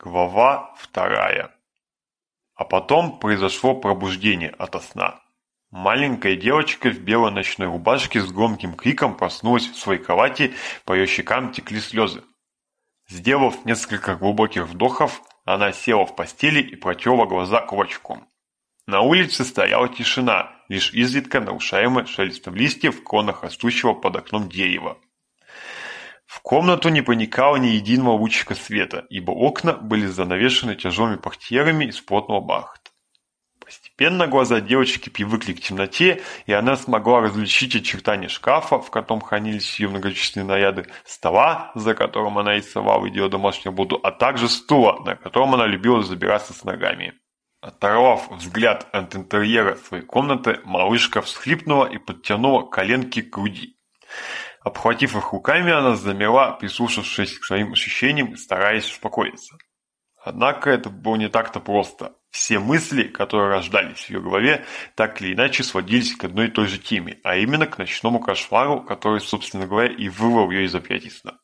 Глава вторая. А потом произошло пробуждение ото сна. Маленькая девочка в белой ночной рубашке с громким криком проснулась в своей кровати, по ее щекам текли слезы. Сделав несколько глубоких вдохов, она села в постели и протерла глаза кулачком. На улице стояла тишина, лишь изредка нарушаемая шелестом листьев в кронах растущего под окном дерева. В комнату не проникало ни единого лучика света, ибо окна были занавешены тяжелыми портьерами из плотного бахта. Постепенно глаза девочки привыкли к темноте, и она смогла различить очертания шкафа, в котором хранились ее многочисленные наряды, стола, за которым она рисовала и делала домашнюю буду, а также стула, на котором она любила забираться с ногами. Оторвав взгляд от интерьера своей комнаты, малышка всхлипнула и подтянула коленки к груди. Обхватив их руками, она замерла, прислушавшись к своим ощущениям и стараясь успокоиться. Однако это было не так-то просто. Все мысли, которые рождались в ее голове, так или иначе сводились к одной и той же теме, а именно к ночному кошмару, который, собственно говоря, и вырвал ее из объятий сна.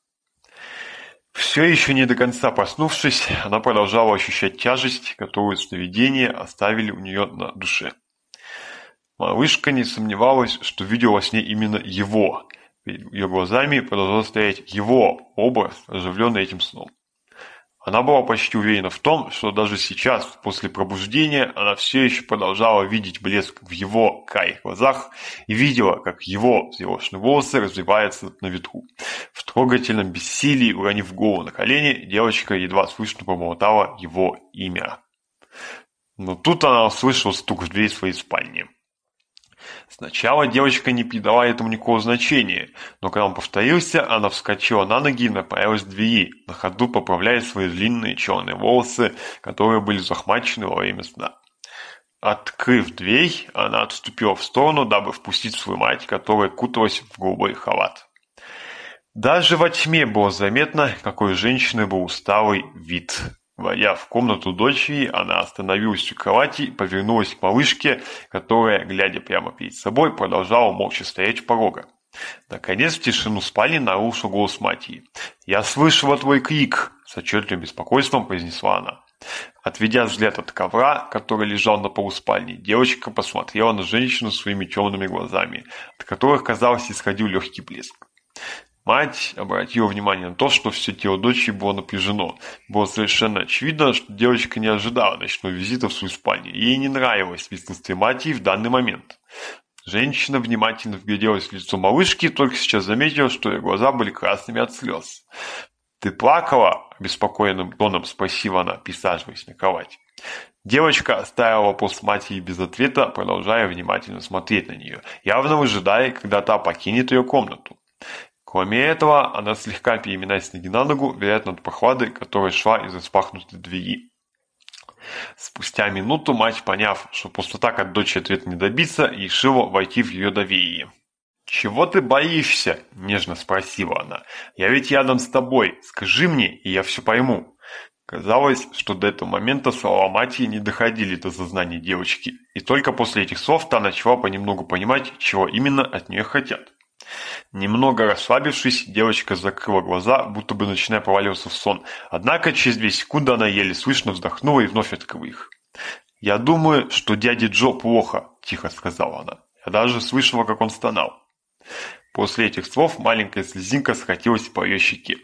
Все еще не до конца проснувшись, она продолжала ощущать тяжесть, которую сновидения оставили у нее на душе. Малышка не сомневалась, что видела во сне именно его – ее глазами продолжал стоять его образ, оживленный этим сном. Она была почти уверена в том, что даже сейчас, после пробуждения, она все еще продолжала видеть блеск в его карих глазах и видела, как его взъерошенные волосы развиваются на ветру. В трогательном бессилии, уронив голову на колени, девочка едва слышно промолтала его имя. Но тут она услышала стук в дверь своей спальни. Сначала девочка не придавала этому никакого значения, но когда он повторился, она вскочила на ноги и направилась к двери, на ходу поправляя свои длинные черные волосы, которые были захмачены во время сна. Открыв дверь, она отступила в сторону, дабы впустить свою мать, которая куталась в голубой халат. Даже во тьме было заметно, какой женщины был усталый вид. Войдя в комнату дочери, она остановилась у кровати, повернулась к малышке, которая, глядя прямо перед собой, продолжала молча стоять у порога. Наконец в тишину спальни нарушил голос матери. «Я слышала твой крик!» – с отчетливым беспокойством произнесла она. Отведя взгляд от ковра, который лежал на полу спальни, девочка посмотрела на женщину своими темными глазами, от которых, казалось, исходил легкий блеск. Мать обратила внимание на то, что все тело дочери было напряжено. Было совершенно очевидно, что девочка не ожидала ночного визита в свою спальню. Ей не нравилось присутствие матери в данный момент. Женщина внимательно вгляделась в лицо малышки и только сейчас заметила, что ее глаза были красными от слез. «Ты плакала?» – обеспокоенным тоном спросила она, присаживаясь на кровать. Девочка оставила вопрос матери без ответа, продолжая внимательно смотреть на нее, явно выжидая, когда та покинет ее комнату. Кроме этого она слегка переминаясь ноги на ногу, вероятно от прохлады, которая шла из распахнутой двери. Спустя минуту мать, поняв, что просто так от дочери ответ не добиться, решила войти в ее доверие. «Чего ты боишься?» – нежно спросила она. «Я ведь рядом с тобой. Скажи мне, и я все пойму». Казалось, что до этого момента слова матери не доходили до сознания девочки, и только после этих слов та начала понемногу понимать, чего именно от нее хотят. Немного расслабившись, девочка закрыла глаза, будто бы начиная проваливаться в сон. Однако через две секунды она еле слышно вздохнула и вновь открыла их. «Я думаю, что дяде Джо плохо», – тихо сказала она. «Я даже слышала, как он стонал». После этих слов маленькая слезинка скатилась по ее щеке.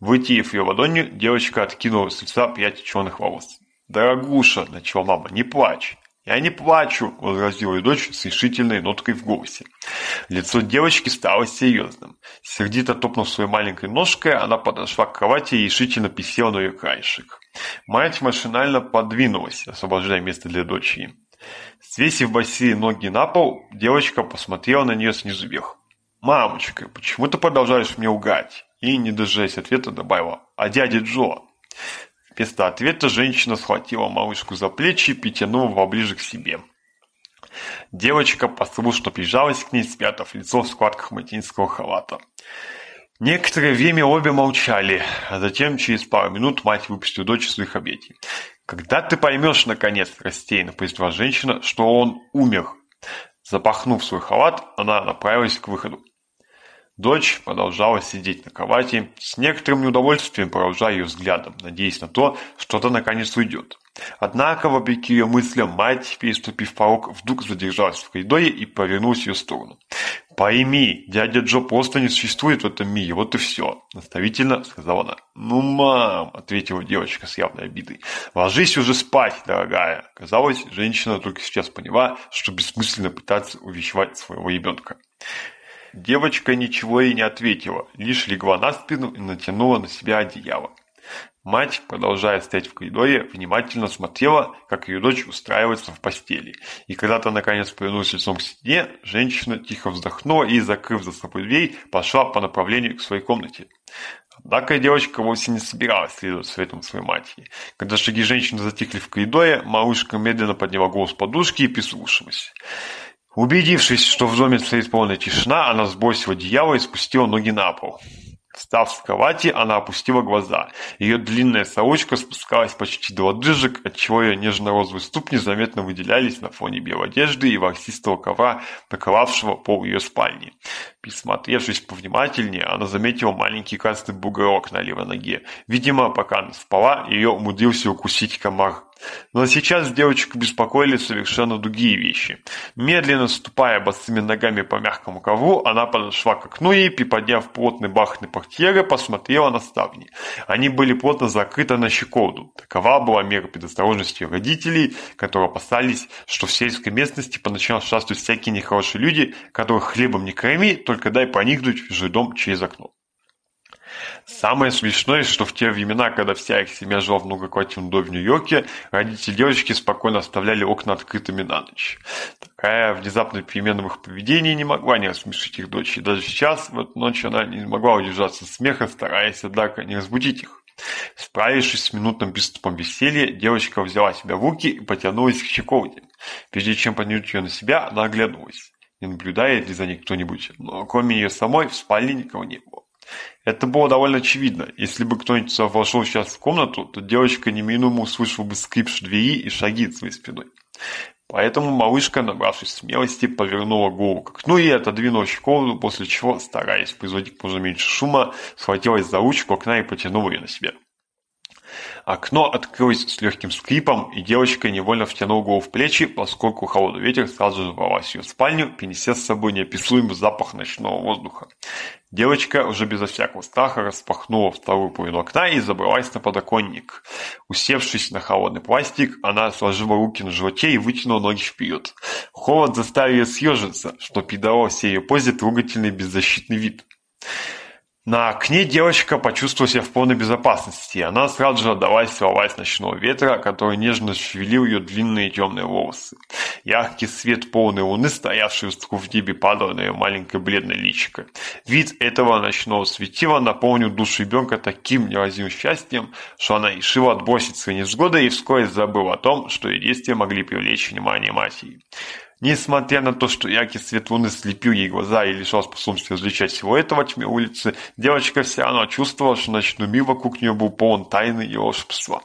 Вытерев ее ладонью, девочка откинула с лица пять черных волос. «Дорогуша», – начала мама, – «не плачь». «Я не плачу», — возразила ее дочь с решительной ноткой в голосе. Лицо девочки стало серьезным. Сердито топнув своей маленькой ножкой, она подошла к кровати и решительно писела на ее краешек. Мать машинально подвинулась, освобождая место для дочери. Свесив босые ноги на пол, девочка посмотрела на нее снизу вверх. «Мамочка, почему ты продолжаешь мне лгать?» И, не дожидаясь ответа, добавила «А дядя Джо?» Вместо ответа женщина схватила малышку за плечи и притянула поближе к себе. Девочка послушно прижалась к ней, спрятав лицо в складках материнского халата. Некоторое время обе молчали, а затем через пару минут мать выпустила дочь из их объятий. «Когда ты поймешь, наконец, растерянно произнесла женщина, что он умер?» Запахнув свой халат, она направилась к выходу. Дочь продолжала сидеть на кровати, с некоторым неудовольствием поражая ее взглядом, надеясь на то, что-то наконец уйдет. Однако, вопреки ее мыслям, мать, переступив порог, вдруг задержалась в коридоре и повернулась в ее сторону. «Пойми, дядя Джо просто не существует в этом мире, вот и все», — наставительно сказала она. «Ну, мам», — ответила девочка с явной обидой, — «ложись уже спать, дорогая». Казалось, женщина только сейчас поняла, что бессмысленно пытаться увещевать своего ребенка. Девочка ничего ей не ответила, лишь легла на спину и натянула на себя одеяло. Мать, продолжая стоять в коридоре, внимательно смотрела, как ее дочь устраивается в постели. И когда-то наконец повернулась лицом к стене, женщина тихо вздохнула и, закрыв за собой дверь, пошла по направлению к своей комнате. Однако девочка вовсе не собиралась следовать светом своей матери. Когда шаги женщины затихли в коридоре, малышка медленно подняла голос подушки и прислушалась. Убедившись, что в доме царит полная тишина, она сбросила одеяло и спустила ноги на пол. Встав с кровати, она опустила глаза. Ее длинная сорочка спускалась почти до лодыжек, отчего ее нежно-розовые ступни заметно выделялись на фоне белой одежды и ворсистого ковра, покрывавшего пол ее спальни. Присмотревшись повнимательнее, она заметила маленький красный бугорок на левой ноге. Видимо, пока она спала, ее умудрился укусить комар но сейчас девочку беспокоили совершенно другие вещи. Медленно ступая босыми ногами по мягкому ковру, она подошла к окну и, приподняв плотный бахны портьеры, посмотрела на ставни. Они были плотно закрыты на щеколду. Такова была мера предосторожности родителей, которые опасались, что в сельской местности поначалу шастают всякие нехорошие люди, которых хлебом не корми, только дай поникнуть в чужой дом через окно. Самое смешное, что в те времена, когда вся их семья жила в многоквартирном доме в Нью-Йорке, родители девочки спокойно оставляли окна открытыми на ночь. Такая внезапная перемена в их поведении не могла не рассмешить их дочь, и даже сейчас, в эту ночь, она не могла удержаться от смеха, стараясь, однако, не разбудить их. Справившись с минутным приступом веселья, девочка взяла себя в руки и потянулась к чековне. Прежде чем поднять ее на себя, она оглянулась. Не наблюдает ли за ней кто-нибудь, но кроме ее самой в спальне никого не было. Это было довольно очевидно. Если бы кто-нибудь вошел сейчас в комнату, то девочка неминуемо услышала бы скрипш двери и шаги за своей спиной. Поэтому малышка, набравшись смелости, повернула голову к окну и отодвинулась в комнату, после чего, стараясь производить как меньше шума, схватилась за ручку окна и потянула ее на себя. Окно открылось с легким скрипом, и девочка невольно втянула голову в плечи, поскольку холодный ветер сразу ворвался в спальню, принеся с собой неописуемый запах ночного воздуха. Девочка уже безо всякого страха распахнула вторую половину окна и забралась на подоконник. Усевшись на холодный пластик, она сложила руки на животе и вытянула ноги вперед. Холод заставил ее съежиться, что придало всей ее позе трогательный беззащитный вид. На окне девочка почувствовала себя в полной безопасности, она сразу же отдалась целовать ночного ветра, который нежно шевелил ее длинные темные волосы. Яркий свет полной луны, стоявший высоко в небе, падал на ее маленькое бледное личико. Вид этого ночного светила наполнил душу ребенка таким невозимым счастьем, что она решила отбросить свои невзгоды и вскоре забыла о том, что ее действия могли привлечь внимание матери. Несмотря на то, что яркий свет луны слепил ей глаза и лишал способности различать всего этого тьме улицы, девочка все равно чувствовала, что ночной мир вокруг нее был полон тайны и волшебства.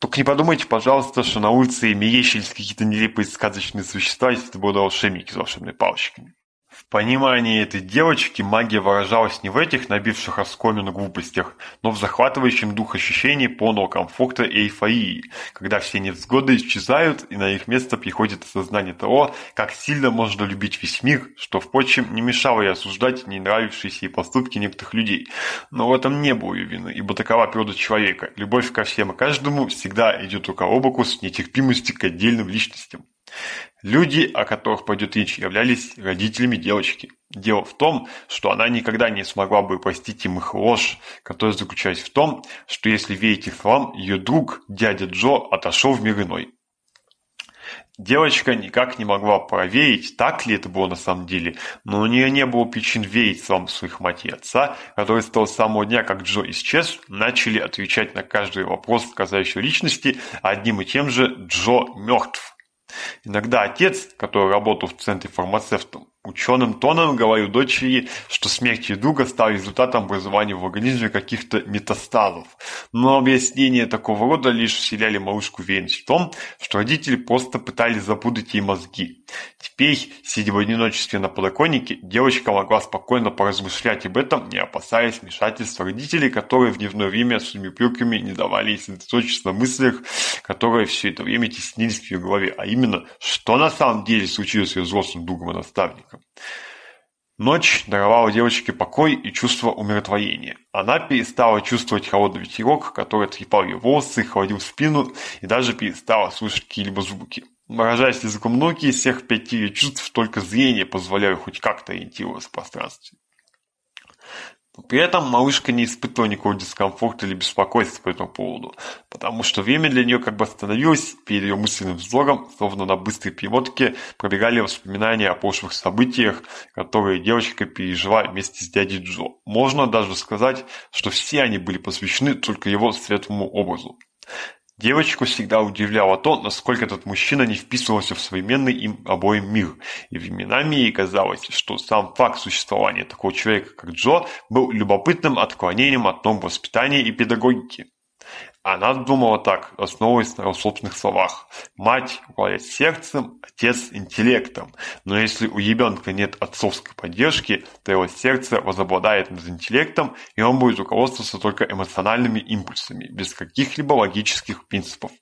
Только не подумайте, пожалуйста, что на улице мерещились какие-то нелепые сказочные существа, если это были волшебники с волшебными палочками. В понимании этой девочки магия выражалась не в этих набивших оскомину глупостях, но в захватывающем дух ощущении полного комфорта и эйфории, когда все невзгоды исчезают и на их место приходит осознание того, как сильно можно любить весь мир, что, впрочем, не мешало и осуждать не нравившиеся ей поступки некоторых людей. Но в этом не было ее вины, ибо такова природа человека. Любовь ко всем и каждому всегда идет рука об руку с нетерпимостью к отдельным личностям. Люди, о которых пойдет речь, являлись родителями девочки. Дело в том, что она никогда не смогла бы простить им их ложь, которая заключалась в том, что если верить их словам, ее друг, дядя Джо, отошел в мир иной. Девочка никак не могла проверить, так ли это было на самом деле, но у нее не было причин верить словам своих мать и отца, которые с того самого дня, как Джо исчез, начали отвечать на каждый вопрос, касающийся личности, одним и тем же «Джо мертв». Иногда отец, который работал в Центре фармацевтом, ученым тоном говорю дочери, что смерть друга стала результатом образования в организме каких-то метастазов. Но объяснения такого рода лишь вселяли малышку уверенность в том, что родители просто пытались запутать ей мозги. Теперь, сидя в одиночестве на подоконнике, девочка могла спокойно поразмышлять об этом, не опасаясь вмешательства родителей, которые в дневное время с плюками не давали ей сосредоточиться на мыслях, которые все это время теснились в ее голове, а именно, что на самом деле случилось с ее взрослым другом и наставником. Ночь даровала девочке покой и чувство умиротворения. Она перестала чувствовать холодный ветерок, который трепал ее волосы, холодил спину и даже перестала слышать какие-либо звуки. Выражаясь языком ноги, из всех пяти чувств только зрение позволяло хоть как-то ориентироваться в пространстве. При этом малышка не испытывала никакого дискомфорта или беспокойства по этому поводу, потому что время для нее как бы остановилось перед ее мысленным взором, словно на быстрой перемотке пробегали воспоминания о прошлых событиях, которые девочка пережила вместе с дядей Джо. Можно даже сказать, что все они были посвящены только его светлому образу. Девочку всегда удивляло то, насколько этот мужчина не вписывался в современный им обоим мир, и временами ей казалось, что сам факт существования такого человека, как Джо, был любопытным отклонением от норм воспитания и педагогики. Она думала так, основываясь на его собственных словах. Мать управляет сердцем, отец – интеллектом. Но если у ребенка нет отцовской поддержки, то его сердце возобладает над интеллектом, и он будет руководствоваться только эмоциональными импульсами, без каких-либо логических принципов.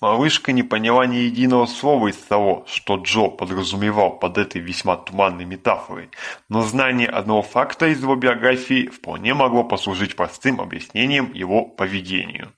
Малышка не поняла ни единого слова из того, что Джо подразумевал под этой весьма туманной метафорой, но знание одного факта из его биографии вполне могло послужить простым объяснением его поведению.